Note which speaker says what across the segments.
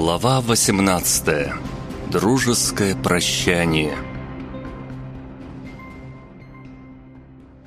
Speaker 1: Глава 18. Дружеское прощание.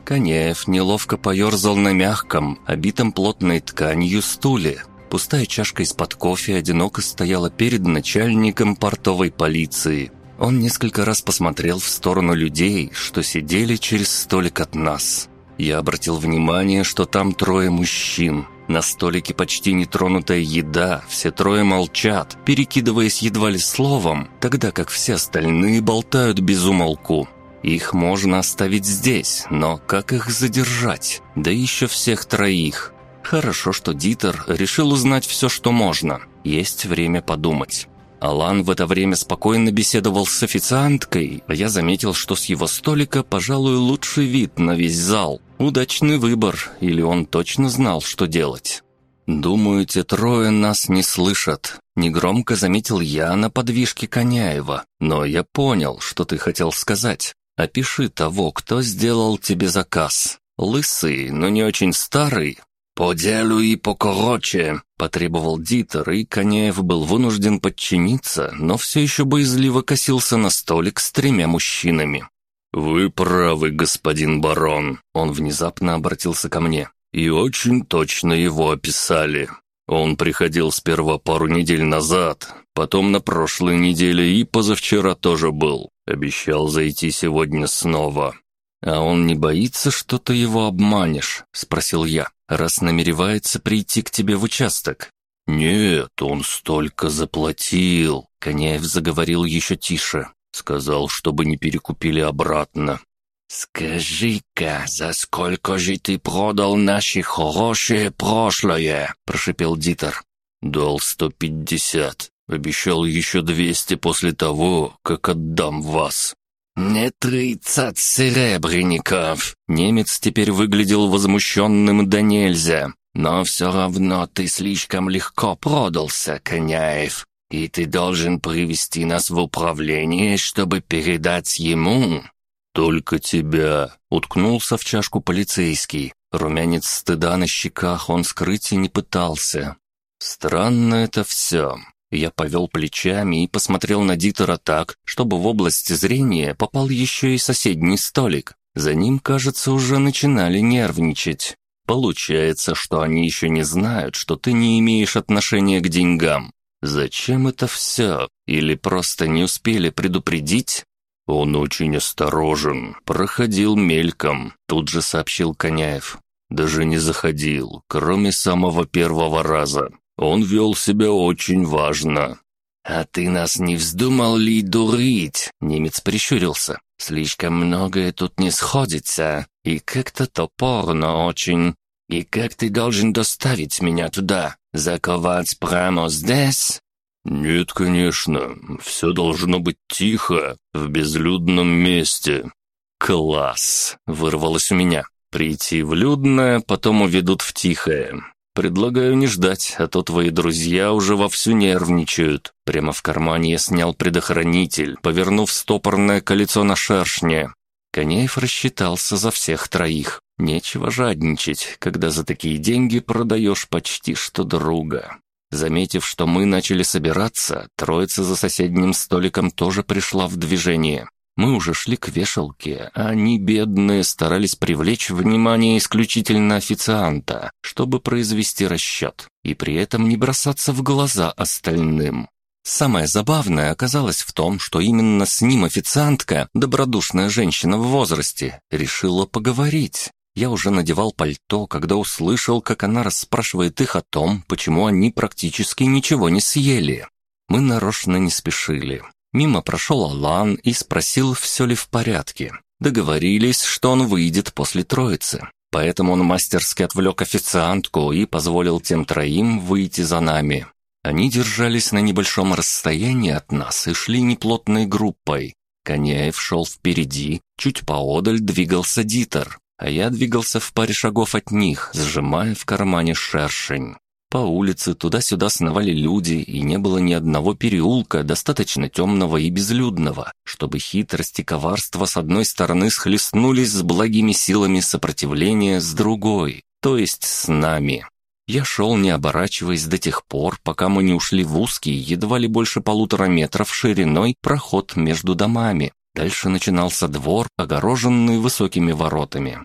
Speaker 1: Коняев неловко поерзал на мягком, обитом плотной тканью стуле. Пустая чашка из-под кофе одиноко стояла перед начальником портовой полиции. Он несколько раз посмотрел в сторону людей, что сидели через столик от нас. Я обратил внимание, что там трое мужчин. На столике почти нетронутая еда, все трое молчат, перекидываясь едва ли словом, тогда как все остальные болтают без умолку. Их можно оставить здесь, но как их задержать? Да еще всех троих. Хорошо, что Дитер решил узнать все, что можно. Есть время подумать. Алан в это время спокойно беседовал с официанткой, а я заметил, что с его столика, пожалуй, лучший вид на весь зал. Удачный выбор, или он точно знал, что делать. «Думаю, те трое нас не слышат», — негромко заметил я на подвижке Коняева. «Но я понял, что ты хотел сказать. Опиши того, кто сделал тебе заказ. Лысый, но не очень старый, «По делу и покороче», — потребовал Дитер, и Коняев был вынужден подчиниться, но все еще боязливо косился на столик с тремя мужчинами. «Вы правы, господин барон», — он внезапно обратился ко мне. «И очень точно его описали. Он приходил сперва пару недель назад, потом на прошлой неделе и позавчера тоже был. Обещал зайти сегодня снова. «А он не боится, что ты его обманешь?» — спросил я, раз намеревается прийти к тебе в участок. «Нет, он столько заплатил», — Коняев заговорил еще тише. Сказал, чтобы не перекупили обратно. «Скажи-ка, за сколько же ты продал наше хорошее прошлое?» — прошипел Дитер. «Дал сто пятьдесят. Обещал еще двести после того, как отдам вас». «Не тридцать серебряников!» Немец теперь выглядел возмущенным да нельзя. «Но все равно ты слишком легко продался, Коняев, и ты должен привести нас в управление, чтобы передать ему». «Только тебя!» — уткнулся в чашку полицейский. Румянец стыда на щеках он скрыть и не пытался. «Странно это все. Я повел плечами и посмотрел на Дитера так, чтобы в область зрения попал еще и соседний столик. За ним, кажется, уже начинали нервничать. Получается, что они еще не знают, что ты не имеешь отношения к деньгам. Зачем это все? Или просто не успели предупредить? Он очень осторожен, проходил мельком, тут же сообщил Коняев. Даже не заходил, кроме самого первого раза. Он вел себя очень важно. «А ты нас не вздумал ли дурить?» Немец прищурился. «Слишком многое тут не сходится, и как-то топорно очень. И как ты должен доставить меня туда? Заковать прямо здесь?» «Нет, конечно. Все должно быть тихо, в безлюдном месте». «Класс!» — вырвалось у меня. «Прийти в людное, потом уведут в тихое. «Предлагаю не ждать, а то твои друзья уже вовсю нервничают». Прямо в кармане я снял предохранитель, повернув стопорное колесо на шершне. Коняев рассчитался за всех троих. Нечего жадничать, когда за такие деньги продаешь почти что друга. Заметив, что мы начали собираться, троица за соседним столиком тоже пришла в движение. Мы уже шли к вешалке, а они, бедные, старались привлечь внимание исключительно официанта, чтобы произвести расчет, и при этом не бросаться в глаза остальным. Самое забавное оказалось в том, что именно с ним официантка, добродушная женщина в возрасте, решила поговорить. Я уже надевал пальто, когда услышал, как она расспрашивает их о том, почему они практически ничего не съели. Мы нарочно не спешили. Мимо прошел Алан и спросил, все ли в порядке. Договорились, что он выйдет после троицы. Поэтому он мастерски отвлек официантку и позволил тем троим выйти за нами. Они держались на небольшом расстоянии от нас и шли неплотной группой. Коняев шел впереди, чуть поодаль двигался Дитер, а я двигался в паре шагов от них, сжимая в кармане шершень. По улице туда-сюда сновали люди, и не было ни одного переулка, достаточно темного и безлюдного, чтобы хитрость и коварство с одной стороны схлестнулись с благими силами сопротивления с другой, то есть с нами. Я шел, не оборачиваясь до тех пор, пока мы не ушли в узкий, едва ли больше полутора метров шириной, проход между домами. Дальше начинался двор, огороженный высокими воротами.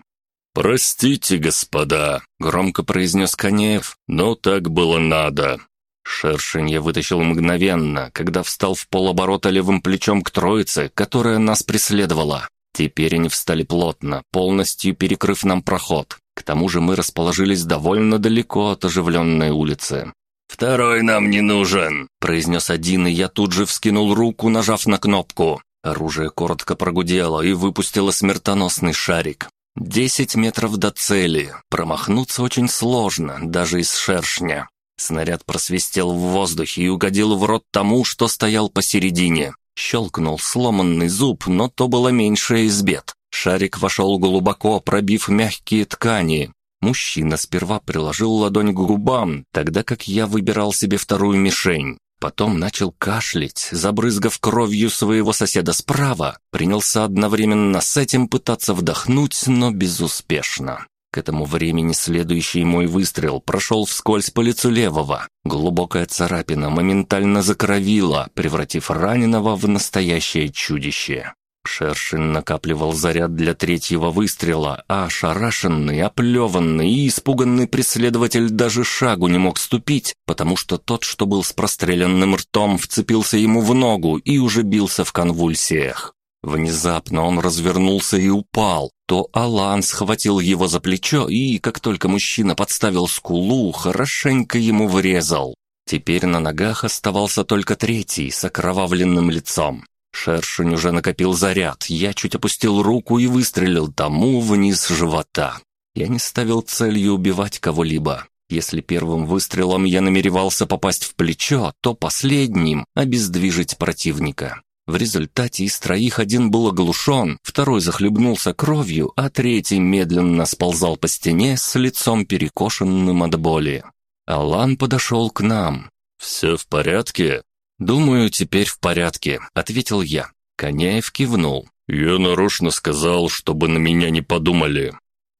Speaker 2: «Простите, господа», — громко произнес Конеев, — «но так было надо».
Speaker 1: Шершень я вытащил мгновенно, когда встал в полоборота левым плечом к троице, которая нас преследовала. Теперь они встали плотно, полностью перекрыв нам проход. К тому же мы расположились довольно далеко от оживленной улицы.
Speaker 2: «Второй нам не нужен», —
Speaker 1: произнес один, и я тут же вскинул руку, нажав на кнопку. Оружие коротко прогудело и выпустило смертоносный шарик. Десять метров до цели. Промахнуться очень сложно, даже из шершня. Снаряд просвистел в воздухе и угодил в рот тому, что стоял посередине. Щелкнул сломанный зуб, но то было меньшее из бед. Шарик вошел глубоко, пробив мягкие ткани. Мужчина сперва приложил ладонь к губам, тогда как я выбирал себе вторую мишень. Потом начал кашлять, забрызгав кровью своего соседа справа. Принялся одновременно с этим пытаться вдохнуть, но безуспешно. К этому времени следующий мой выстрел прошел вскользь по лицу левого. Глубокая царапина моментально закровила, превратив раненого в настоящее чудище. Шершин накапливал заряд для третьего выстрела, а ошарашенный, оплеванный и испуганный преследователь даже шагу не мог ступить, потому что тот, что был с простреленным ртом, вцепился ему в ногу и уже бился в конвульсиях. Внезапно он развернулся и упал. То Алан схватил его за плечо и, как только мужчина подставил скулу, хорошенько ему врезал. Теперь на ногах оставался только третий с окровавленным лицом. Шершень уже накопил заряд. Я чуть опустил руку и выстрелил тому вниз живота. Я не ставил целью убивать кого-либо. Если первым выстрелом я намеревался попасть в плечо, то последним — обездвижить противника. В результате из троих один был оглушен, второй захлебнулся кровью, а третий медленно сползал по стене с лицом перекошенным от боли. Алан подошел к нам.
Speaker 2: «Все в порядке?»
Speaker 1: «Думаю, теперь в порядке», — ответил я. Коняев кивнул.
Speaker 2: «Я нарочно сказал, чтобы на меня не подумали».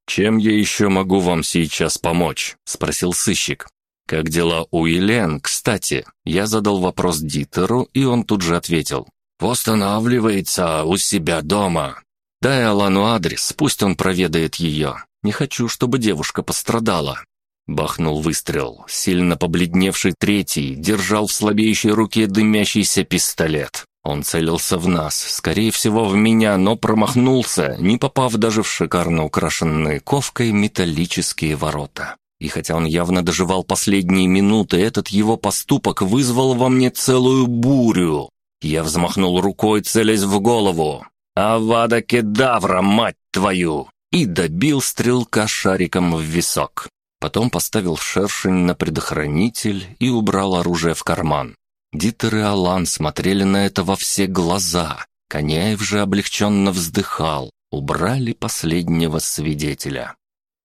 Speaker 1: «Чем я еще могу вам сейчас помочь?» — спросил сыщик. «Как дела у Елен, кстати?» Я задал вопрос Дитеру, и он тут же ответил.
Speaker 2: «Восстанавливается у себя дома».
Speaker 1: «Дай Алану адрес, пусть он проведает ее. Не хочу, чтобы девушка пострадала». Бахнул выстрел. Сильно побледневший третий держал в слабеющей руке дымящийся пистолет. Он целился в нас, скорее всего в меня, но промахнулся, не попав даже в шикарно украшенные ковкой металлические ворота. И хотя он явно доживал последние минуты, этот его поступок вызвал во мне целую бурю. Я взмахнул рукой, целясь в голову. «Авада кедавра, мать твою!» и добил стрелка шариком в висок. Потом поставил шершень на предохранитель и убрал оружие в карман. Дитер и Алан смотрели на это во все глаза. Коняев же облегченно вздыхал. Убрали последнего свидетеля.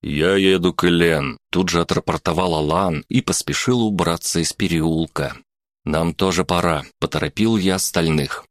Speaker 2: «Я еду к Элен», —
Speaker 1: тут же отрапортовал Алан и поспешил убраться из переулка. «Нам тоже пора», — поторопил я остальных.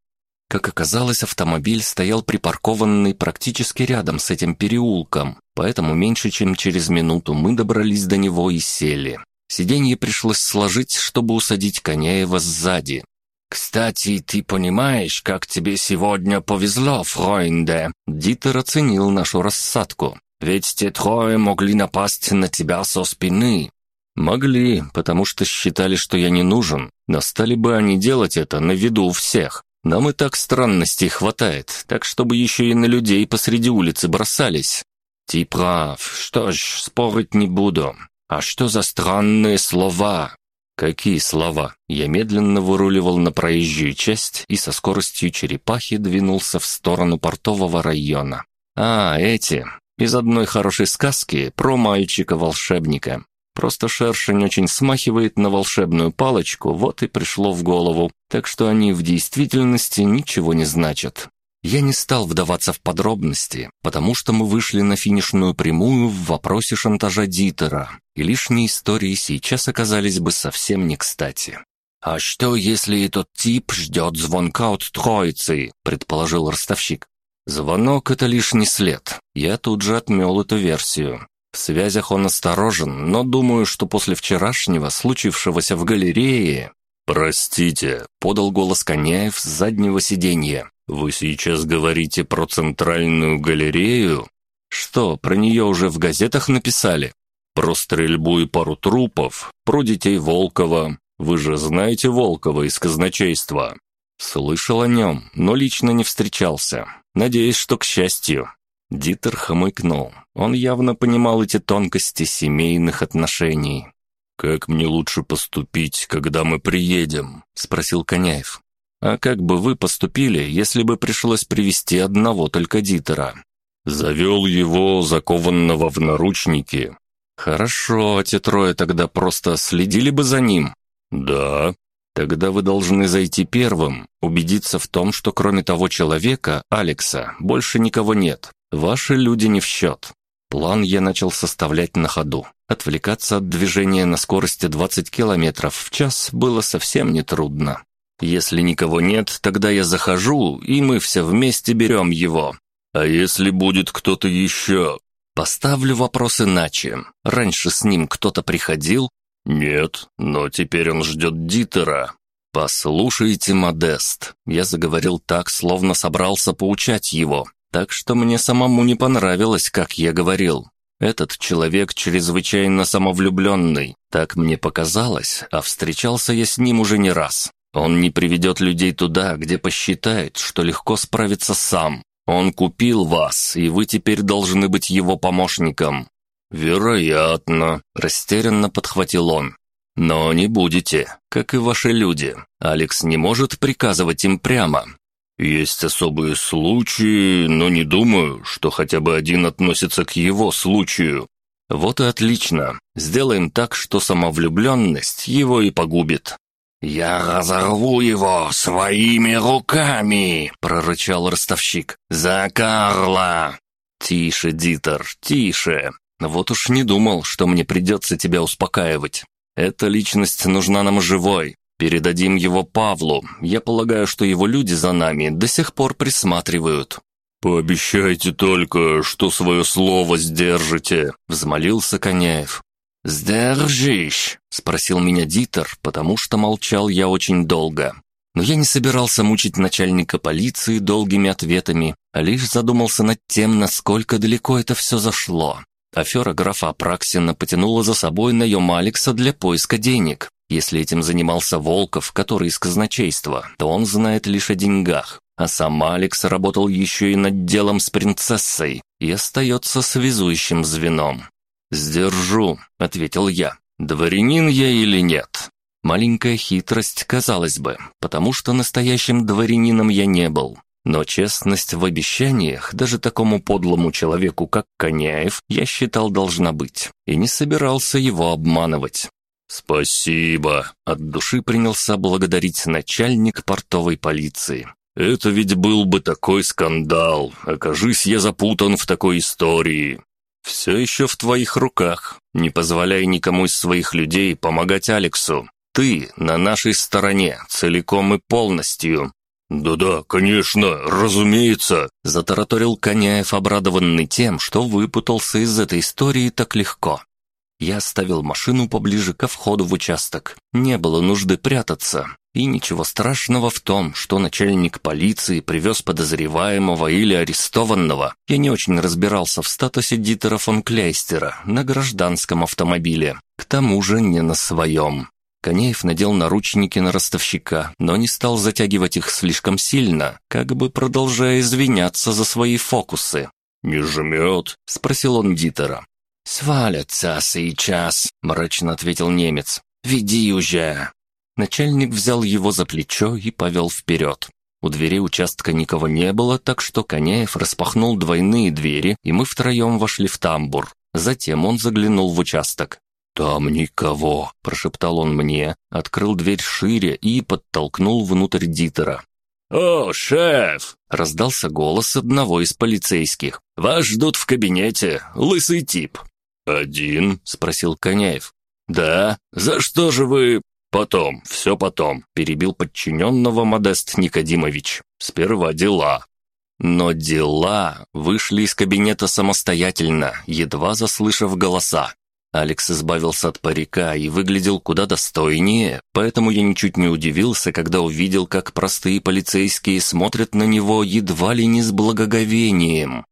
Speaker 1: Как оказалось, автомобиль стоял припаркованный практически рядом с этим переулком, поэтому меньше чем через минуту мы добрались до него и сели. Сиденье пришлось сложить, чтобы усадить Коняева сзади.
Speaker 2: «Кстати, ты понимаешь, как тебе сегодня повезло, Фройнде?»
Speaker 1: Дитер оценил нашу рассадку.
Speaker 2: «Ведь те трое могли напасть на тебя со спины».
Speaker 1: «Могли, потому что считали, что я не нужен, но стали бы они делать это на виду у всех. Нам и так странностей хватает, так чтобы еще и на людей посреди улицы бросались. Ты прав, что ж, спорить не буду. А что за странные слова? Какие слова? Я медленно выруливал на проезжую часть и со скоростью черепахи двинулся в сторону портового района. А, эти. Из одной хорошей сказки про мальчика-волшебника. Просто шершень очень смахивает на волшебную палочку, вот и пришло в голову, так что они в действительности ничего не значат. Я не стал вдаваться в подробности, потому что мы вышли на финишную прямую в вопросе шантажа Дитера, и лишние истории сейчас оказались бы совсем не кстати.
Speaker 2: «А что, если этот тип ждет звонка от троицы?» — предположил ростовщик.
Speaker 1: «Звонок — это лишний след. Я тут же отмел эту версию. В связях он осторожен, но думаю, что после вчерашнего, случившегося в галерее...
Speaker 2: «Простите», — подал голос Коняев с заднего сиденья. «Вы сейчас говорите про центральную галерею?»
Speaker 1: «Что, про нее уже в газетах написали?»
Speaker 2: «Про стрельбу и пару трупов, про детей Волкова. Вы же знаете Волкова из казначейства?»
Speaker 1: «Слышал о нем, но лично не встречался. Надеюсь, что к счастью». Дитер хмыкнул. Он явно понимал эти тонкости семейных отношений.
Speaker 2: «Как мне лучше поступить, когда мы приедем?» — спросил Коняев.
Speaker 1: «А как бы вы поступили, если бы пришлось привести одного только Дитера?»
Speaker 2: «Завел его, закованного в наручники».
Speaker 1: «Хорошо, те трое тогда просто следили бы за ним?»
Speaker 2: «Да».
Speaker 1: «Тогда вы должны зайти первым, убедиться в том, что кроме того человека, Алекса, больше никого нет. Ваши люди не в счет. План я начал составлять на ходу. Отвлекаться от движения на скорости 20 км в час было совсем нетрудно. Если никого нет, тогда я захожу, и мы все вместе берем его.
Speaker 2: А если будет кто-то еще?
Speaker 1: Поставлю вопрос иначе. Раньше с ним кто-то приходил?
Speaker 2: Нет, но теперь он ждет Дитера.
Speaker 1: «Послушайте, Модест», — я заговорил так, словно собрался поучать его. Так что мне самому не понравилось, как я говорил. Этот человек чрезвычайно самовлюбленный, так мне показалось, а встречался я с ним уже не раз. Он не приведет людей туда, где посчитает, что легко справиться сам. Он купил вас, и вы теперь должны быть его помощником».
Speaker 2: «Вероятно», —
Speaker 1: растерянно подхватил он. «Но не будете, как и ваши люди. Алекс не может приказывать им прямо.
Speaker 2: Есть особые случаи, но не думаю, что хотя бы один относится к его случаю.
Speaker 1: Вот и отлично. Сделаем так, что самовлюбленность его и погубит. «Я разорву его своими руками!» — прорычал ростовщик. «За Карла!» «Тише, Дитер, тише! Вот уж не думал, что мне придется тебя успокаивать. Эта личность нужна нам живой, Передадим его Павлу. Я полагаю, что его люди за нами до сих пор присматривают».
Speaker 2: «Пообещайте только, что свое слово сдержите», — взмолился Коняев.
Speaker 1: «Сдержишь?» — спросил меня Дитер, потому что молчал я очень долго. Но я не собирался мучить начальника полиции долгими ответами, а лишь задумался над тем, насколько далеко это все зашло. Афера графа Апраксина потянула за собой наем Алекса для поиска денег. Если этим занимался Волков, который из казначейства, то он знает лишь о деньгах. А сам Алекс работал еще и над делом с принцессой и остается связующим звеном. «Сдержу», — ответил я. «Дворянин я или нет?» Маленькая хитрость, казалось бы, потому что настоящим дворянином я не был. Но честность в обещаниях даже такому подлому человеку, как Коняев, я считал должна быть, и не собирался его обманывать.
Speaker 2: «Спасибо!» — от души принялся благодарить начальник портовой полиции. «Это ведь был бы такой скандал, окажись я запутан в такой истории. Все еще в твоих руках. Не позволяй никому из своих людей помогать Алексу. Ты на нашей стороне, целиком и полностью». «Да-да, конечно, разумеется», — затараторил Коняев, обрадованный тем, что выпутался из этой истории так легко. Я оставил машину поближе ко входу в участок. Не было нужды прятаться. И ничего страшного в том, что начальник полиции привез подозреваемого или арестованного. Я не очень разбирался в статусе Дитера фон Кляйстера на гражданском автомобиле. К тому же не на своем. Конеев надел наручники на ростовщика, но не стал затягивать их слишком сильно, как бы продолжая извиняться за свои фокусы. «Не жмет?» — спросил он Дитера.
Speaker 1: «Свалятся сейчас», — мрачно ответил немец. «Веди уже». Начальник взял его за плечо и повел вперед. У двери участка никого не было, так что Коняев распахнул двойные двери, и мы втроем вошли в тамбур. Затем он заглянул в участок.
Speaker 2: «Там никого», — прошептал он мне, открыл дверь шире и подтолкнул внутрь Дитера.
Speaker 1: «О, шеф!» — раздался голос одного из полицейских. «Вас ждут в кабинете, лысый тип».
Speaker 2: «Один?» — спросил Коняев.
Speaker 1: «Да? За что же вы...» «Потом, все потом», — перебил подчиненного Модест Никодимович. «Сперва дела». Но дела вышли из кабинета самостоятельно, едва заслышав голоса. Алекс избавился от парика и выглядел куда достойнее, поэтому я ничуть не удивился, когда увидел, как простые полицейские смотрят на него едва ли не с благоговением.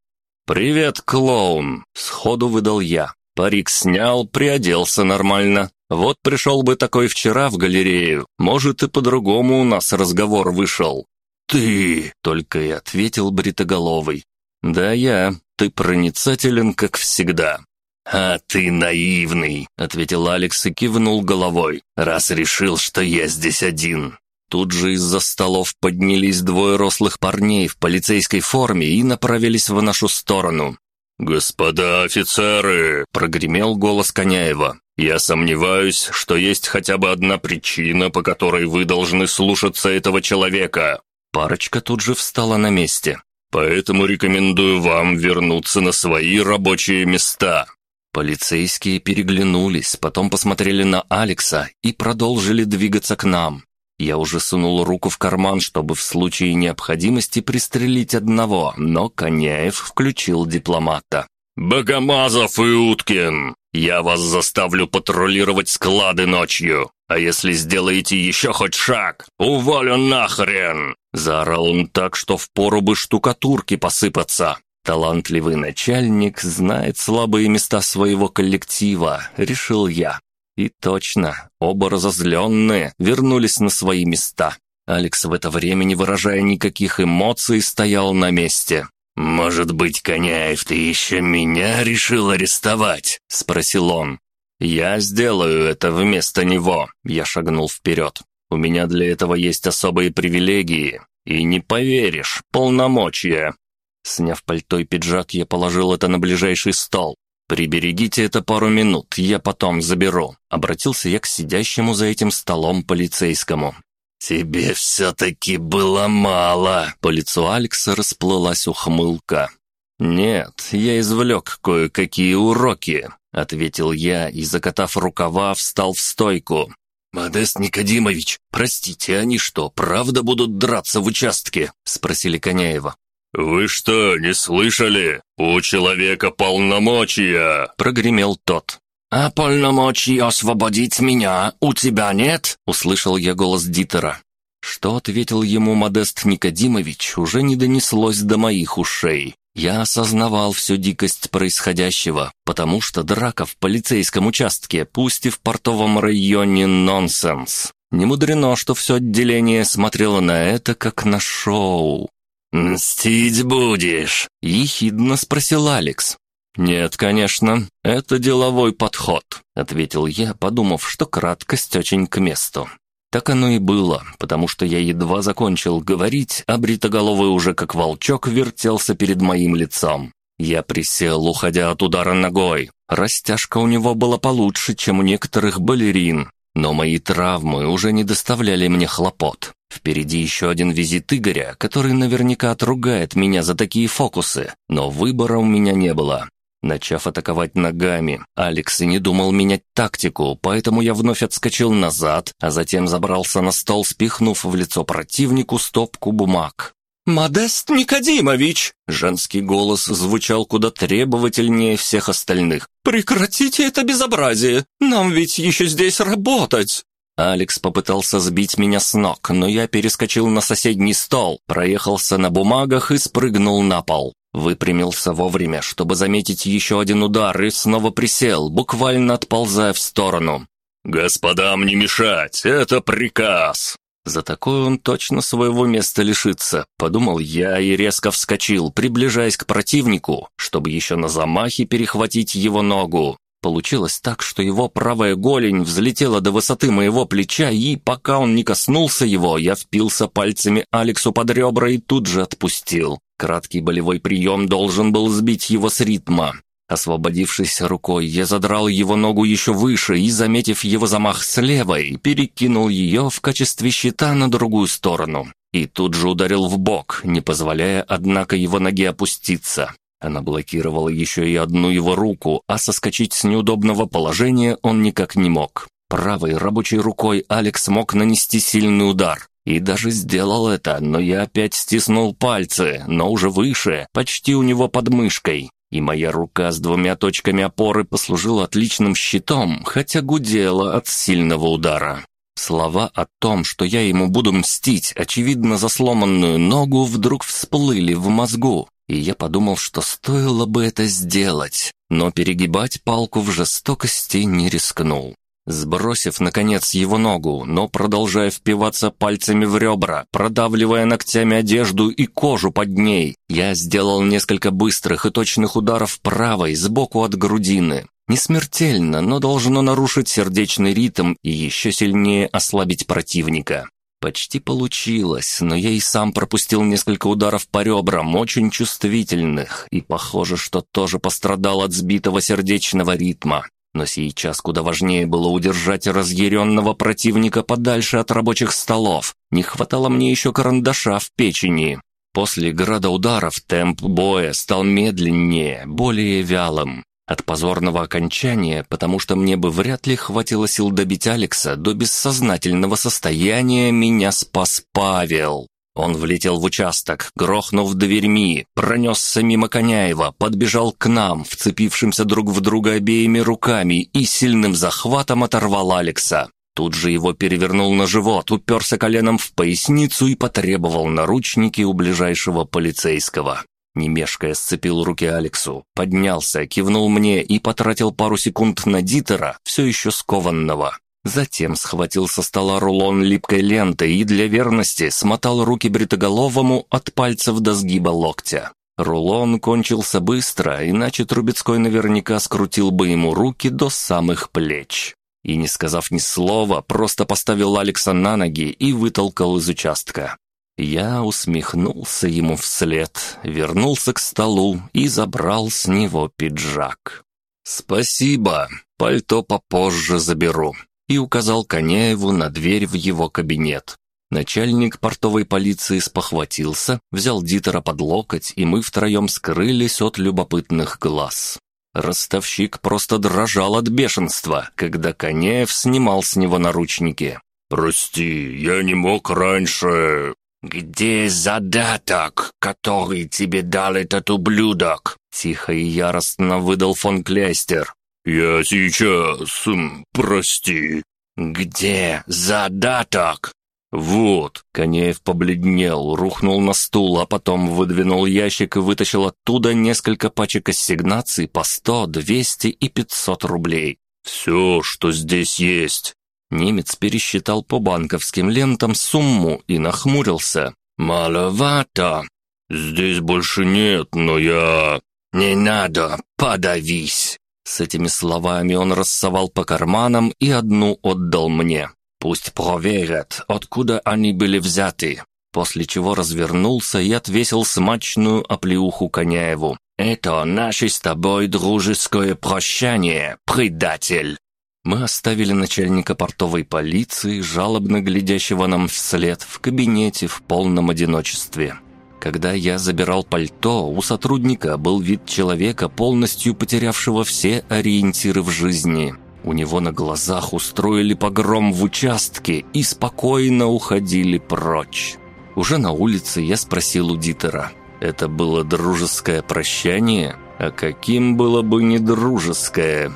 Speaker 1: «Привет, клоун!» — сходу выдал я. Парик снял, приоделся нормально. Вот пришел бы такой вчера в галерею, может, и по-другому у нас разговор вышел. «Ты!» — только и ответил Бритоголовый. «Да я. Ты проницателен, как всегда. «А ты наивный», — ответил Алекс и кивнул головой, «раз решил, что я здесь один». Тут же из-за столов поднялись двое рослых парней в полицейской форме и направились в нашу сторону. «Господа офицеры!» — прогремел голос Коняева. «Я сомневаюсь, что есть хотя бы одна причина, по которой вы должны слушаться этого человека». Парочка тут же встала на месте. «Поэтому рекомендую вам вернуться на свои рабочие места. Полицейские переглянулись, потом посмотрели на Алекса и продолжили двигаться к нам. Я уже сунул руку в карман, чтобы в случае необходимости пристрелить одного, но Коняев включил дипломата. «Богомазов и Уткин, я вас заставлю патрулировать склады ночью, а если сделаете еще хоть шаг, уволю нахрен!» Заорал он так, что впору бы штукатурки посыпаться. Талантливый начальник знает слабые места своего коллектива, решил я. И точно, оба разозленные вернулись на свои места. Алекс в это время, не выражая никаких эмоций, стоял на месте. «Может быть, Коняев, ты еще меня решил арестовать?» — спросил он. «Я сделаю это вместо него», — я шагнул вперед. «У меня для этого есть особые привилегии. И не поверишь, полномочия. Сняв пальто и пиджак, я положил это на ближайший стол. «Приберегите это пару минут, я потом заберу», — обратился я к сидящему за этим столом полицейскому. «Тебе все-таки было мало!» По лицу Алекса расплылась ухмылка. «Нет, я извлек кое-какие уроки», — ответил я и, закатав рукава, встал в стойку. «Модест Никодимович, простите, они что, правда будут драться в участке?» — спросили Коняева. «Вы что, не слышали? У человека полномочия!» — прогремел тот. «А полномочий освободить меня у тебя нет?» — услышал я голос Дитера. Что ответил ему Модест Никодимович, уже не донеслось до моих ушей. Я осознавал всю дикость происходящего, потому что драка в полицейском участке, пусть и в портовом районе, нонсенс. Не мудрено, что все отделение смотрело на это, как на шоу. «Мстить будешь?» — ехидно спросил Алекс. «Нет, конечно, это деловой подход», — ответил я, подумав, что краткость очень к месту. Так оно и было, потому что я едва закончил говорить, а бритоголовый уже как волчок вертелся перед моим лицом. Я присел, уходя от удара ногой. Растяжка у него была получше, чем у некоторых балерин, но мои травмы уже не доставляли мне хлопот. Впереди еще один визит Игоря, который наверняка отругает меня за такие фокусы, но выбора у меня не было. Начав атаковать ногами, Алекс и не думал менять тактику, поэтому я вновь отскочил назад, а затем забрался на стол, спихнув в лицо противнику стопку бумаг. «Модест Никодимович!» Женский голос звучал куда требовательнее всех остальных. «Прекратите это безобразие! Нам ведь еще здесь работать!» Алекс попытался сбить меня с ног, но я перескочил на соседний стол, проехался на бумагах и спрыгнул на пол. Выпрямился вовремя, чтобы заметить еще один удар, и снова присел, буквально отползая в сторону. «Господам не мешать, это приказ!» За такое он точно своего места лишится, подумал я и резко вскочил, приближаясь к противнику, чтобы еще на замахе перехватить его ногу. Получилось так, что его правая голень взлетела до высоты моего плеча, и пока он не коснулся его, я впился пальцами Алексу под ребра и тут же отпустил. Краткий болевой прием должен был сбить его с ритма. Освободившись рукой, я задрал его ногу еще выше и, заметив его замах с левой, перекинул ее в качестве щита на другую сторону. И тут же ударил в бок, не позволяя, однако, его ноге опуститься. Она блокировала еще и одну его руку, а соскочить с неудобного положения он никак не мог. Правой рабочей рукой Алекс мог нанести сильный удар, И даже сделал это, но я опять стиснул пальцы, но уже выше, почти у него под мышкой. И моя рука с двумя точками опоры послужила отличным щитом, хотя гудела от сильного удара. Слова о том, что я ему буду мстить, очевидно, за сломанную ногу, вдруг всплыли в мозгу, и я подумал, что стоило бы это сделать, но перегибать палку в жестокости не рискнул. Сбросив, наконец, его ногу, но продолжая впиваться пальцами в ребра, продавливая ногтями одежду и кожу под ней, я сделал несколько быстрых и точных ударов правой сбоку от грудины. Не смертельно, но должно нарушить сердечный ритм и еще сильнее ослабить противника. Почти получилось, но я и сам пропустил несколько ударов по ребрам, очень чувствительных, и похоже, что тоже пострадал от сбитого сердечного ритма. Но сейчас куда важнее было удержать разъяренного противника подальше от рабочих столов. Не хватало мне еще карандаша в печени. После града ударов темп боя стал медленнее, более вялым. От позорного окончания, потому что мне бы вряд ли хватило сил добить Алекса, до бессознательного состояния меня спас Павел. Он влетел в участок, грохнув дверьми, пронесся мимо Коняева, подбежал к нам, вцепившимся друг в друга обеими руками и сильным захватом оторвал Алекса. Тут же его перевернул на живот, уперся коленом в поясницу и потребовал наручники у ближайшего полицейского. Не мешкая, сцепил руки Алексу, поднялся, кивнул мне и потратил пару секунд на Дитера, все еще скованного. Затем схватил со стола рулон липкой ленты и для верности смотал руки бритоголовому от пальцев до сгиба локтя. Рулон кончился быстро, иначе Трубецкой наверняка скрутил бы ему руки до самых плеч. И, не сказав ни слова, просто поставил Алекса на ноги и вытолкал из участка. Я усмехнулся ему вслед, вернулся к столу и забрал с него пиджак. «Спасибо, пальто попозже заберу», и указал Коняеву на дверь в его кабинет. Начальник портовой полиции спохватился, взял Дитера под локоть, и мы втроем скрылись от любопытных глаз. Ростовщик просто дрожал от бешенства, когда Коняев снимал с него наручники.
Speaker 2: «Прости, я не мог раньше...»
Speaker 3: «Где задаток, который тебе дал этот ублюдок?»
Speaker 1: Тихо и яростно выдал фон Клястер.
Speaker 2: «Я сейчас... прости».
Speaker 3: «Где задаток?»
Speaker 1: «Вот!» — Конеев побледнел, рухнул на стул, а потом выдвинул ящик и вытащил оттуда несколько пачек ассигнаций по сто, двести и пятьсот рублей.
Speaker 2: «Все, что здесь есть.
Speaker 1: Немец пересчитал по банковским лентам сумму и нахмурился.
Speaker 3: «Маловато.
Speaker 2: Здесь больше нет, но я...»
Speaker 3: «Не надо, подавись!»
Speaker 1: С этими словами он рассовал по карманам и одну отдал мне. «Пусть проверят, откуда они были взяты». После чего развернулся и отвесил смачную оплеуху Коняеву.
Speaker 3: «Это наше с тобой дружеское прощание, предатель!»
Speaker 1: Мы оставили начальника портовой полиции, жалобно глядящего нам вслед, в кабинете в полном одиночестве. Когда я забирал пальто, у сотрудника был вид человека, полностью потерявшего все ориентиры в жизни. У него на глазах устроили погром в участке и спокойно уходили прочь. Уже на улице я спросил у Дитера, это было дружеское прощание? А каким было бы не дружеское?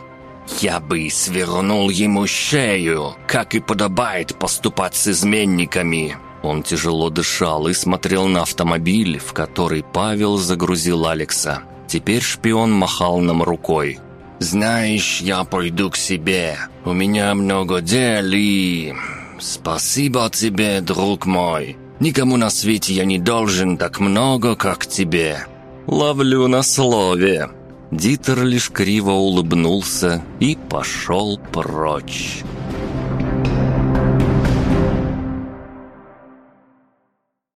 Speaker 3: «Я бы свернул ему шею, как и подобает поступать с изменниками».
Speaker 1: Он тяжело дышал и смотрел на автомобиль, в который Павел загрузил Алекса. Теперь шпион махал нам рукой.
Speaker 3: «Знаешь, я пойду к себе. У меня много дел и... Спасибо тебе, друг мой. Никому на свете я не должен так много, как тебе».
Speaker 1: «Ловлю на слове», Дитер лишь криво улыбнулся и пошел прочь.